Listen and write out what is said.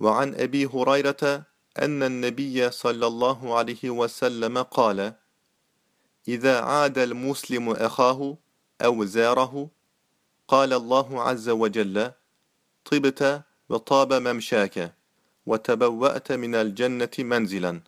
وعن أبي هريرة أن النبي صلى الله عليه وسلم قال إذا عاد المسلم أخاه أو زاره قال الله عز وجل طبت وطاب ممشاك وتبوأت من الجنة منزلا.